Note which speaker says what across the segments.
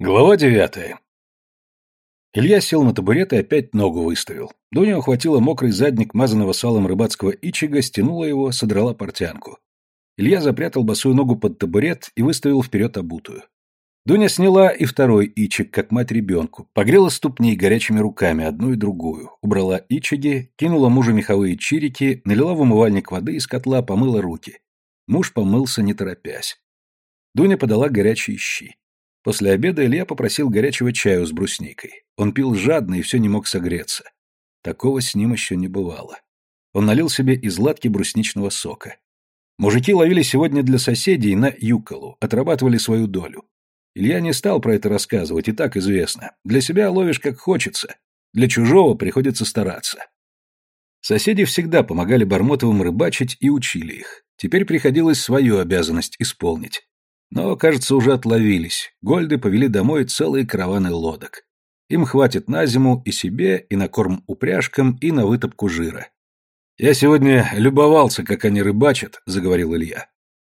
Speaker 1: Глава девятая. Илья сел на табурет и опять ногу выставил. Дуня ухватила мокрый задник мазаного салом рыбацкого ичига, стянула его, содрала портянку. Илья запрятал босую ногу под табурет и выставил вперед обутую. Дуня сняла и второй ичиг, как мать ребенку, погрела ступни горячими руками, одну и другую, убрала ичиги, кинула мужу меховые чирики, налила в умывальник воды из котла, помыла руки. Муж помылся, не торопясь. Дуня подала горячие щи. После обеда Илья попросил горячего чаю с брусникой. Он пил жадно и все не мог согреться. Такого с ним еще не бывало. Он налил себе из ладки брусничного сока. Мужики ловили сегодня для соседей на юколу, отрабатывали свою долю. Илья не стал про это рассказывать, и так известно. Для себя ловишь как хочется, для чужого приходится стараться. Соседи всегда помогали Бармотовым рыбачить и учили их. Теперь приходилось свою обязанность исполнить. Но, кажется, уже отловились. Гольды повели домой целые караваны лодок. Им хватит на зиму и себе, и на корм упряжкам, и на вытопку жира. «Я сегодня любовался, как они рыбачат», — заговорил Илья.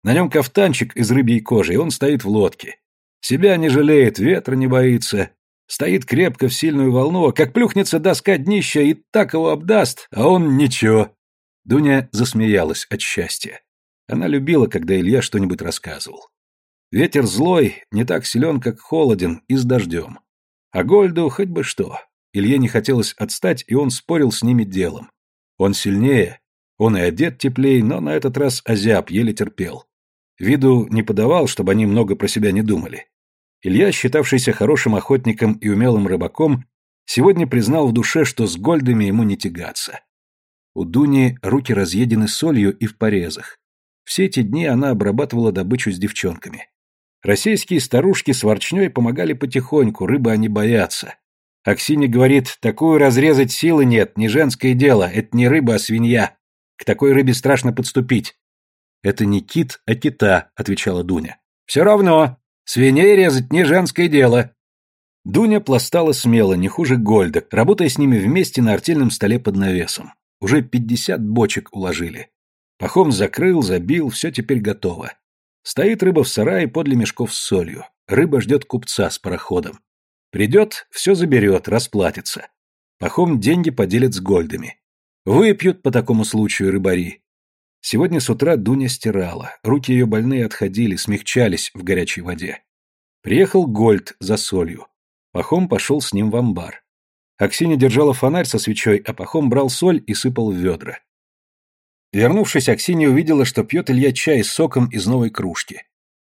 Speaker 1: «На нем кафтанчик из рыбьей кожи, и он стоит в лодке. Себя не жалеет, ветра не боится. Стоит крепко в сильную волну, а как плюхнется доска днища и так его обдаст, а он ничего». Дуня засмеялась от счастья. Она любила, когда Илья что-нибудь рассказывал. Ветер злой, не так силен, как холоден, и с дождем. А Гольду хоть бы что. Илье не хотелось отстать, и он спорил с ними делом. Он сильнее, он и одет теплее, но на этот раз озяб, еле терпел. Виду не подавал, чтобы они много про себя не думали. Илья, считавшийся хорошим охотником и умелым рыбаком, сегодня признал в душе, что с Гольдами ему не тягаться. У Дуни руки разъедены солью и в порезах. Все эти дни она обрабатывала добычу с девчонками. Российские старушки с ворчней помогали потихоньку, рыбы они боятся. Аксинья говорит, такую разрезать силы нет, не женское дело, это не рыба, а свинья. К такой рыбе страшно подступить. Это не кит, а кита, отвечала Дуня. Все равно, свиней резать не женское дело. Дуня пластала смело, не хуже Гольда, работая с ними вместе на артельном столе под навесом. Уже пятьдесят бочек уложили. Пахом закрыл, забил, все теперь готово. Стоит рыба в сарае подле мешков с солью. Рыба ждет купца с пароходом. Придет, все заберет, расплатится. Пахом деньги поделят с гольдами. Выпьют по такому случаю рыбари. Сегодня с утра Дуня стирала. Руки ее больные отходили, смягчались в горячей воде. Приехал Гольд за солью. Пахом пошел с ним в амбар. Аксинья держала фонарь со свечой, а Пахом брал соль и сыпал в ведра. Вернувшись, Аксинья увидела, что пьет Илья чай с соком из новой кружки.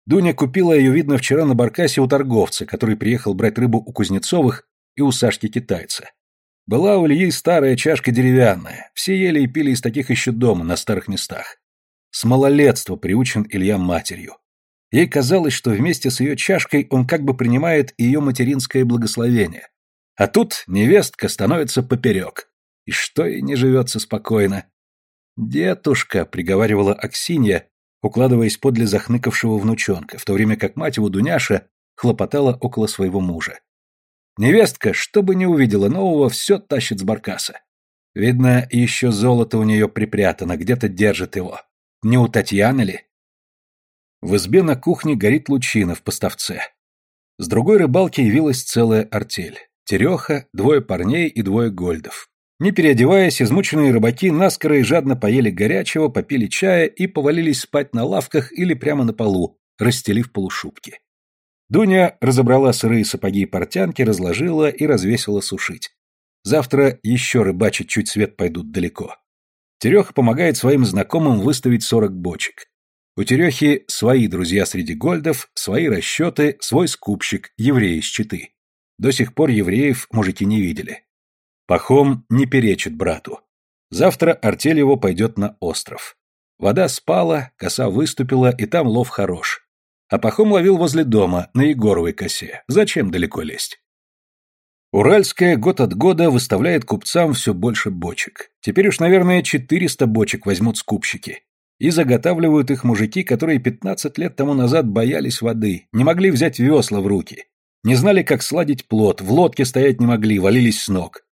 Speaker 1: Дуня купила ее, видно, вчера на баркасе у торговца, который приехал брать рыбу у Кузнецовых и у Сашки-китайца. Была у Ильи старая чашка деревянная, все ели и пили из таких еще дома, на старых местах. С малолетства приучен Илья матерью. Ей казалось, что вместе с ее чашкой он как бы принимает ее материнское благословение. А тут невестка становится поперек. И что ей не живется спокойно? «Детушка», — приговаривала Аксинья, укладываясь подле захныкавшего внучонка, в то время как мать его, Дуняша, хлопотала около своего мужа. Невестка, что бы ни увидела нового, все тащит с баркаса. Видно, еще золото у нее припрятано, где-то держит его. Не у Татьяны ли? В избе на кухне горит лучина в поставце. С другой рыбалки явилась целая артель. Тереха, двое парней и двое гольдов. Не переодеваясь, измученные рыбаки наскоро и жадно поели горячего, попили чая и повалились спать на лавках или прямо на полу, расстелив полушубки. Дуня разобрала сырые сапоги и портянки, разложила и развесила сушить. Завтра еще рыбачить чуть свет пойдут далеко. Тереха помогает своим знакомым выставить сорок бочек. У Терехи свои друзья среди гольдов, свои расчеты, свой скупщик, евреи из Читы. До сих пор евреев мужики не видели. Пахом не перечит брату. Завтра артель его пойдет на остров. Вода спала, коса выступила, и там лов хорош. А Пахом ловил возле дома, на Егоровой косе. Зачем далеко лезть? Уральская год от года выставляет купцам все больше бочек. Теперь уж, наверное, 400 бочек возьмут скупщики. И заготавливают их мужики, которые 15 лет тому назад боялись воды, не могли взять весла в руки. Не знали, как сладить плод, в лодке стоять не могли, валились с ног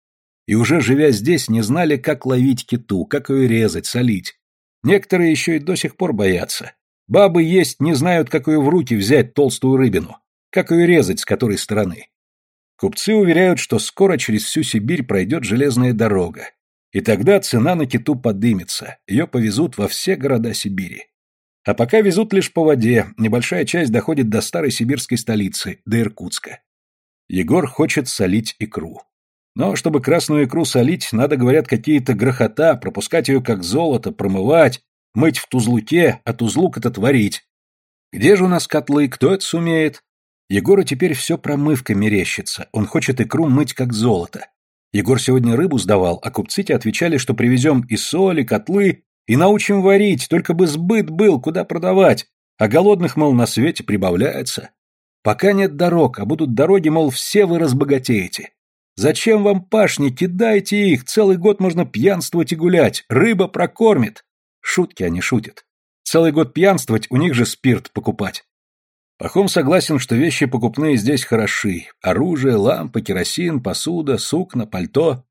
Speaker 1: и уже живя здесь, не знали, как ловить киту, как ее резать, солить. Некоторые еще и до сих пор боятся. Бабы есть, не знают, как ее в руки взять толстую рыбину. как ее резать, с которой стороны. Купцы уверяют, что скоро через всю Сибирь пройдет железная дорога, и тогда цена на киту подымется, ее повезут во все города Сибири. А пока везут лишь по воде, небольшая часть доходит до старой сибирской столицы, до Иркутска. Егор хочет солить икру. Но чтобы красную икру солить, надо, говорят, какие-то грохота, пропускать ее как золото, промывать, мыть в тузлуке, а тузлук этот варить. Где же у нас котлы, кто это сумеет? Егору теперь все промывка мерещится, он хочет икру мыть как золото. Егор сегодня рыбу сдавал, а купцы те отвечали, что привезем и соль, и котлы, и научим варить, только бы сбыт был, куда продавать. А голодных, мол, на свете прибавляется. Пока нет дорог, а будут дороги, мол, все вы разбогатеете. Зачем вам пашни, кидайте их, целый год можно пьянствовать и гулять, рыба прокормит. Шутки они шутят. Целый год пьянствовать, у них же спирт покупать. Пахом согласен, что вещи покупные здесь хороши. Оружие, лампы, керосин, посуда, сукна, пальто.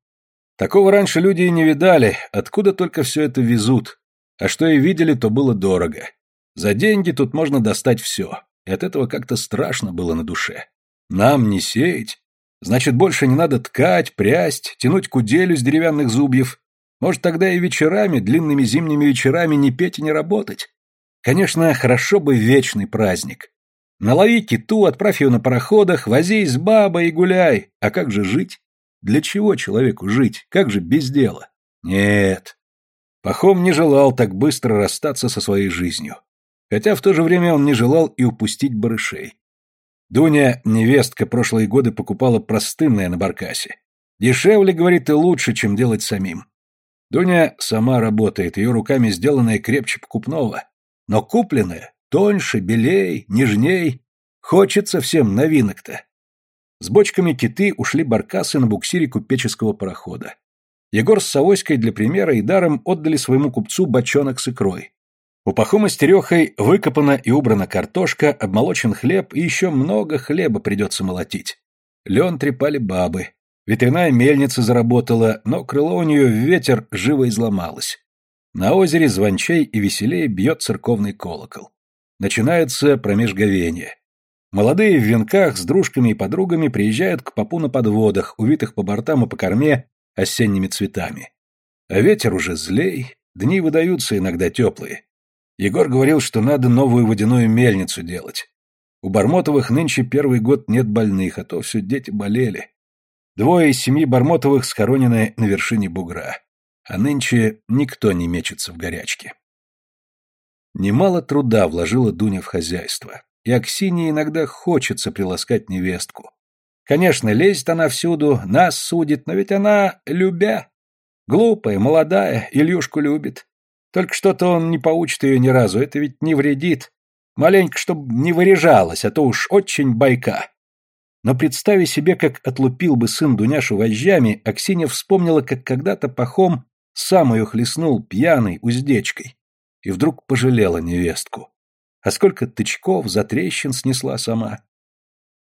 Speaker 1: Такого раньше люди и не видали, откуда только все это везут. А что и видели, то было дорого. За деньги тут можно достать все. И от этого как-то страшно было на душе. Нам не сеять. Значит, больше не надо ткать, прясть, тянуть куделю с деревянных зубьев. Может, тогда и вечерами, длинными зимними вечерами не петь и не работать. Конечно, хорошо бы вечный праздник. Налови киту, отправь ее на пароходах, возись с бабой и гуляй. А как же жить? Для чего человеку жить? Как же без дела? Нет. Пахом не желал так быстро расстаться со своей жизнью. Хотя в то же время он не желал и упустить барышей. Дуня, невестка, прошлые годы покупала простынное на баркасе. Дешевле, говорит, и лучше, чем делать самим. Дуня сама работает, ее руками сделанное крепче покупного. Но купленное тоньше, белей, нежней. Хочется всем новинок-то. С бочками киты ушли баркасы на буксире купеческого парохода. Егор с Савоськой для примера и даром отдали своему купцу бочонок с икрой. У Пахома с Терехой выкопана и убрана картошка, обмолочен хлеб и еще много хлеба придется молотить. Лен трепали бабы. Ветряная мельница заработала, но крыло у нее в ветер живо изломалось. На озере звончей и веселее бьет церковный колокол. Начинается промежговение. Молодые в венках с дружками и подругами приезжают к попу на подводах, увитых по бортам и по корме осенними цветами. А ветер уже злей, дни выдаются иногда теплые. Егор говорил, что надо новую водяную мельницу делать. У Бармотовых нынче первый год нет больных, а то все дети болели. Двое из семьи Бармотовых схоронены на вершине бугра. А нынче никто не мечется в горячке. Немало труда вложила Дуня в хозяйство и Аксине иногда хочется приласкать невестку. Конечно, лезет она всюду, нас судит, но ведь она любя. Глупая, молодая, Ильюшку любит. Только что-то он не поучит ее ни разу, это ведь не вредит. Маленько, чтоб не выряжалась, а то уж очень байка. Но представи себе, как отлупил бы сын Дуняшу вожжами, Аксинья вспомнила, как когда-то Пахом сам ее хлестнул пьяной уздечкой. И вдруг пожалела невестку а сколько тычков, затрещин снесла сама.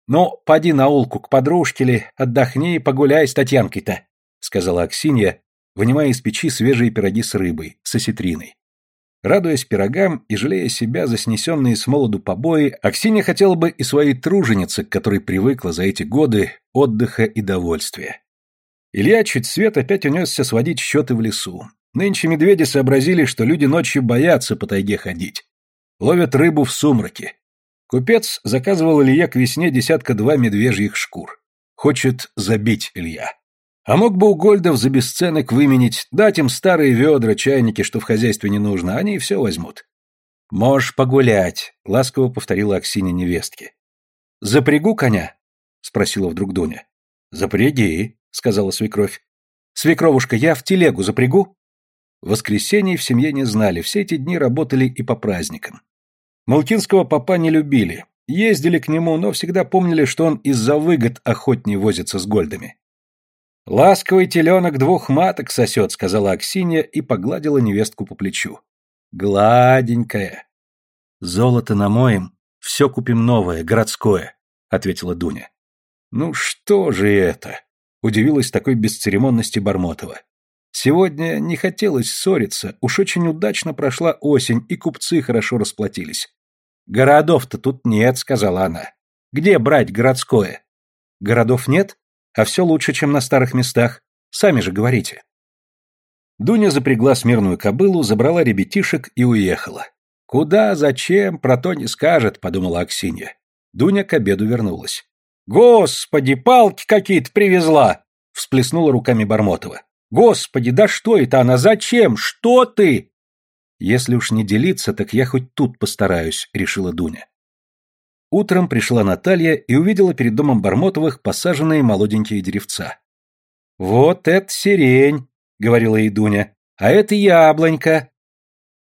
Speaker 1: «Ну, поди на улку к подружке ли, отдохни и погуляй с Татьянкой-то», — сказала Аксинья, вынимая из печи свежие пироги с рыбой, с осетриной. Радуясь пирогам и жалея себя за снесенные с молоду побои, Аксинья хотела бы и своей труженице, к которой привыкла за эти годы отдыха и довольствия. Илья чуть свет опять унесся сводить счеты в лесу. Нынче медведи сообразили, что люди ночью боятся по тайге ходить. Ловят рыбу в сумраке. Купец заказывал Илья к весне десятка-два медвежьих шкур. Хочет забить Илья. А мог бы у Гольдов за бесценок выменить, дать им старые ведра, чайники, что в хозяйстве не нужно, они и все возьмут. «Можешь погулять», — ласково повторила Аксинья невестке. «Запрягу коня?» — спросила вдруг Дуня. «Запряги», — сказала свекровь. «Свекровушка, я в телегу запрягу?» Воскресений в семье не знали, все эти дни работали и по праздникам. Малкинского папа не любили. Ездили к нему, но всегда помнили, что он из-за выгод охотней возится с гольдами. «Ласковый теленок двух маток сосет», — сказала Аксинья и погладила невестку по плечу. «Гладенькая». «Золото намоем, все купим новое, городское», — ответила Дуня. «Ну что же это?» — удивилась такой бесцеремонности Бармотова. Сегодня не хотелось ссориться, уж очень удачно прошла осень, и купцы хорошо расплатились. «Городов-то тут нет», — сказала она.
Speaker 2: Где брать городское? Городов нет, а все лучше, чем на старых местах. Сами же говорите.
Speaker 1: Дуня запрягла смирную кобылу, забрала ребятишек и уехала. «Куда, зачем, про то не скажет», — подумала Аксинья. Дуня к обеду вернулась.
Speaker 2: «Господи, палки какие-то привезла!» — всплеснула руками Бармотова. «Господи, да что это она? Зачем? Что ты?»
Speaker 1: «Если уж не делиться, так я хоть тут постараюсь», — решила Дуня. Утром пришла Наталья и увидела перед домом Бармотовых посаженные молоденькие деревца.
Speaker 2: «Вот это сирень», — говорила ей Дуня, — «а это яблонька».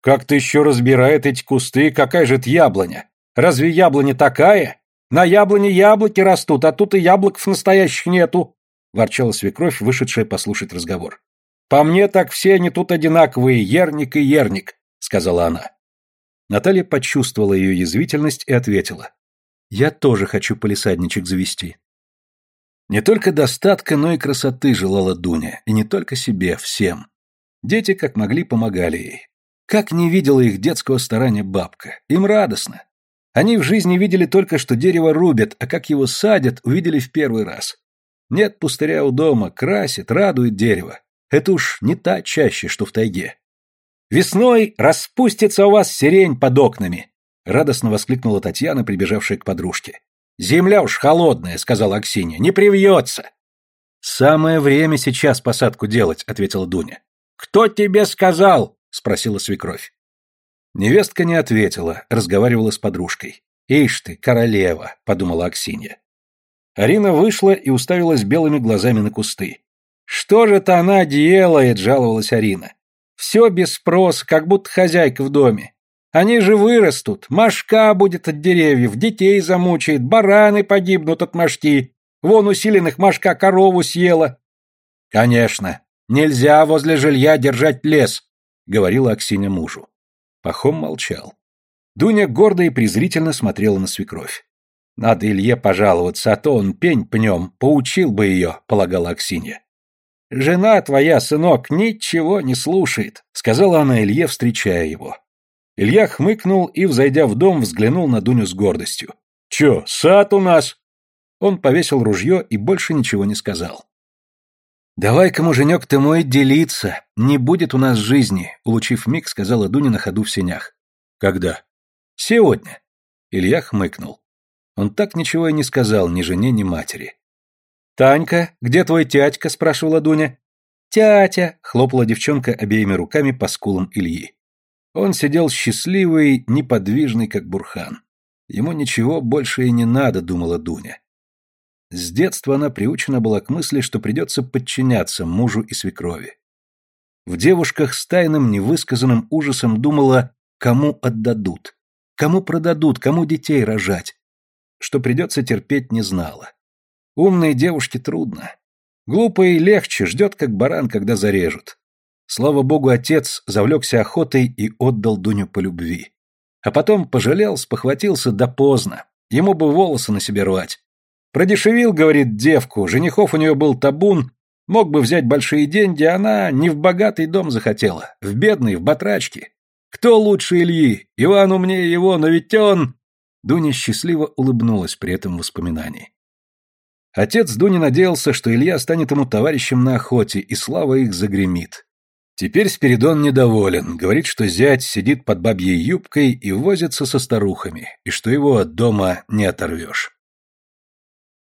Speaker 1: «Как ты еще разбирает эти кусты, какая же это яблоня? Разве яблоня такая? На яблоне яблоки растут, а тут и яблоков настоящих нету», — ворчала свекровь, вышедшая послушать разговор. «По мне так все они тут одинаковые, ерник и ерник», — сказала она. Наталья почувствовала ее язвительность и ответила. Я тоже хочу полисадничек завести. Не только достатка, но и красоты желала Дуня, и не только себе, всем. Дети как могли помогали ей. Как не видела их детского старания бабка. Им радостно. Они в жизни видели только, что дерево рубят, а как его садят, увидели в первый раз. Нет пустыря у дома, красит, радует дерево. Это уж не та чаще, что в тайге. Весной распустится у вас сирень под окнами, Радостно воскликнула Татьяна, прибежавшая к подружке. «Земля уж холодная», — сказала Аксинья, — «не привьется». «Самое время сейчас посадку делать», — ответила Дуня. «Кто тебе сказал?» — спросила свекровь. Невестка не ответила, разговаривала с подружкой. «Ишь ты, королева», — подумала Аксинья. Арина вышла и уставилась белыми глазами на кусты. «Что же это она делает?» — жаловалась Арина. «Все без спроса, как будто хозяйка в доме. Они же вырастут, мошка будет от деревьев, детей замучает, бараны погибнут от мошки. Вон усиленных мошка корову съела. Конечно, нельзя возле жилья держать лес, говорила Аксинья мужу. Пахом молчал. Дуня гордо и презрительно смотрела на свекровь. Надо Илье пожаловаться, а то он пень пнем, поучил бы ее, полагала Аксинья. «Жена твоя, сынок, ничего не слушает», — сказала она Илье, встречая его. Илья хмыкнул и, взойдя в дом, взглянул на Дуню с гордостью. «Чё, сад у нас?» Он повесил ружье и больше ничего не сказал. «Давай-ка, муженек ты мой, делиться. Не будет у нас жизни», — улучив миг, сказала Дуня на ходу в сенях. «Когда?» «Сегодня». Илья хмыкнул. Он так ничего и не сказал ни жене, ни матери. «Танька, где твой тятька?» — спрашивала Дуня. «Тятя!» — хлопала девчонка обеими руками по скулам Ильи. Он сидел счастливый, неподвижный, как бурхан. Ему ничего больше и не надо, думала Дуня. С детства она приучена была к мысли, что придется подчиняться мужу и свекрови. В девушках с тайным невысказанным ужасом думала, кому отдадут, кому продадут, кому детей рожать. Что придется терпеть, не знала. Умной девушке трудно. Глупой легче, ждет, как баран, когда зарежут. Слава богу, отец завлекся охотой и отдал Дуню по любви. А потом пожалел, спохватился да поздно. Ему бы волосы на себе рвать. Продешевил, говорит, девку, женихов у нее был табун, мог бы взять большие деньги, она не в богатый дом захотела, в бедный, в батрачке. Кто лучше Ильи? Иван умнее его, но ведь он... Дуня счастливо улыбнулась при этом воспоминании. Отец Дуни надеялся, что Илья станет ему товарищем на охоте, и слава их загремит. Теперь Спиридон недоволен, говорит, что зять сидит под бабьей юбкой и возится со старухами, и что его от дома не оторвешь.